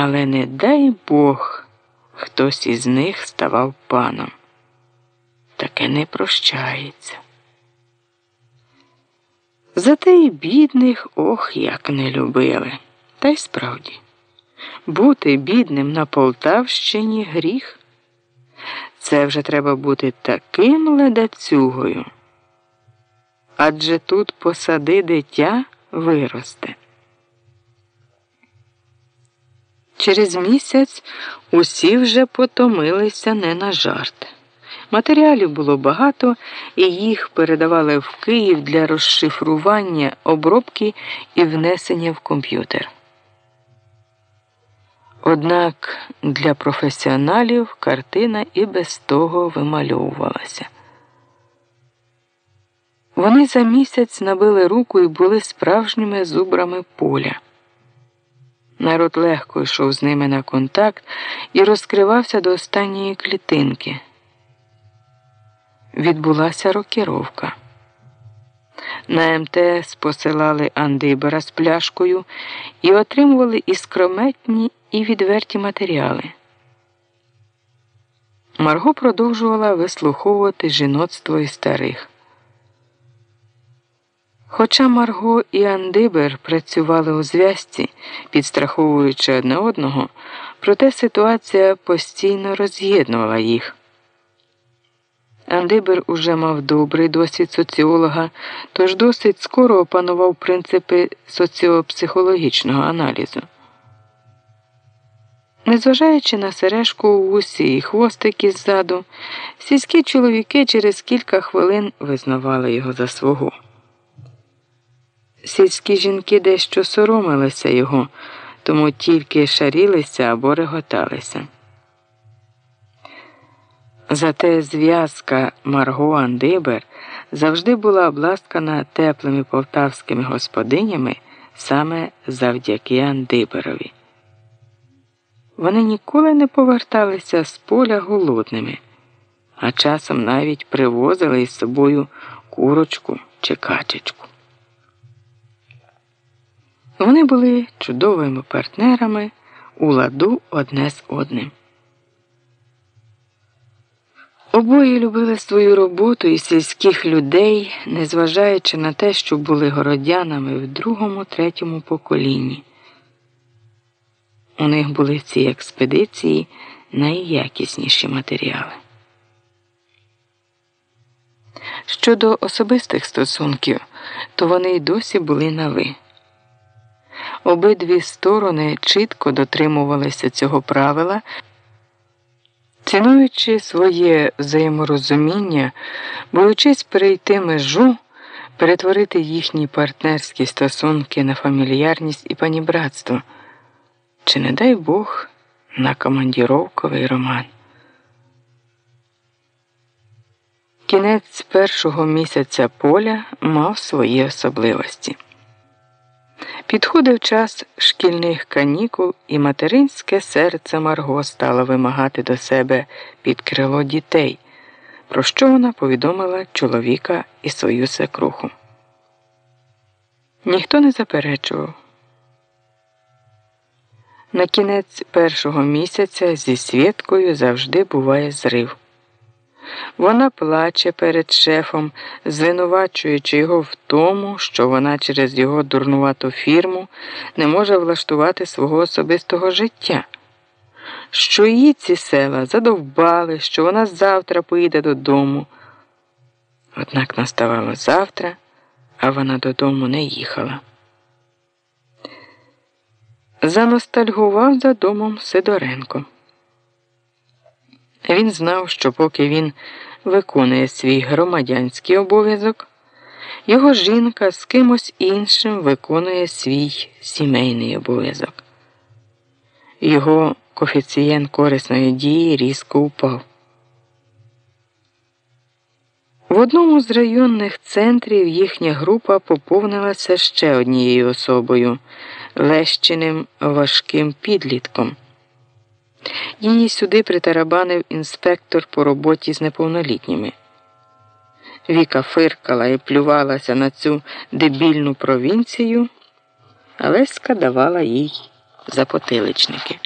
Але не дай Бог хтось із них ставав паном. Таке не прощається. Зате й бідних ох як не любили. Та й справді, бути бідним на Полтавщині гріх. Це вже треба бути таким ледацюгою. Адже тут посади дитя виросте. Через місяць усі вже потомилися не на жарт. Матеріалів було багато, і їх передавали в Київ для розшифрування, обробки і внесення в комп'ютер. Однак для професіоналів картина і без того вимальовувалася. Вони за місяць набили руку і були справжніми зубрами поля. Народ легко йшов з ними на контакт і розкривався до останньої клітинки. Відбулася рокіровка. На МТС посилали Андибера з пляшкою і отримували іскрометні і відверті матеріали. Марго продовжувала вислуховувати жіноцтво і старих. Хоча Марго і Андибер працювали у зв'язці, підстраховуючи одне одного, проте ситуація постійно роз'єднувала їх. Андибер уже мав добрий досвід соціолога, тож досить скоро опанував принципи соціопсихологічного аналізу. Незважаючи на сережку у вусі і хвостики ззаду, сільські чоловіки через кілька хвилин визнавали його за свого. Сільські жінки дещо соромилися його, тому тільки шарілися або реготалися. Зате зв'язка Марго Андибер завжди була обласкана теплими полтавськими господинями саме завдяки Андиберові. Вони ніколи не поверталися з поля голодними, а часом навіть привозили із собою курочку чи качечку. Вони були чудовими партнерами у ладу одне з одним. Обоє любили свою роботу і сільських людей, незважаючи на те, що були городянами в другому, третьому поколінні. У них були в цій експедиції найякісніші матеріали. Щодо особистих стосунків, то вони й досі були на ви. Обидві сторони чітко дотримувалися цього правила, цінуючи своє взаєморозуміння, боючись перейти межу, перетворити їхні партнерські стосунки на фамільярність і панібратство, чи, не дай Бог, на командіровковий роман. Кінець першого місяця поля мав свої особливості. Підходив час шкільних канікул, і материнське серце Марго стало вимагати до себе під крило дітей, про що вона повідомила чоловіка і свою секруху. Ніхто не заперечував. На кінець першого місяця зі Свєткою завжди буває зрив. Вона плаче перед шефом, звинувачуючи його в тому, що вона через його дурнувату фірму не може влаштувати свого особистого життя, що її ці села задовбали, що вона завтра поїде додому. Однак наставало завтра, а вона додому не їхала. Заностальгував за домом Сидоренко. Він знав, що поки він виконує свій громадянський обов'язок, його жінка з кимось іншим виконує свій сімейний обов'язок. Його коефіцієнт корисної дії різко упав. В одному з районних центрів їхня група поповнилася ще однією особою лещиним важким підлітком. Її сюди притарабанив інспектор по роботі з неповнолітніми. Віка фиркала і плювалася на цю дебільну провінцію, але скадавала їй запотиличники.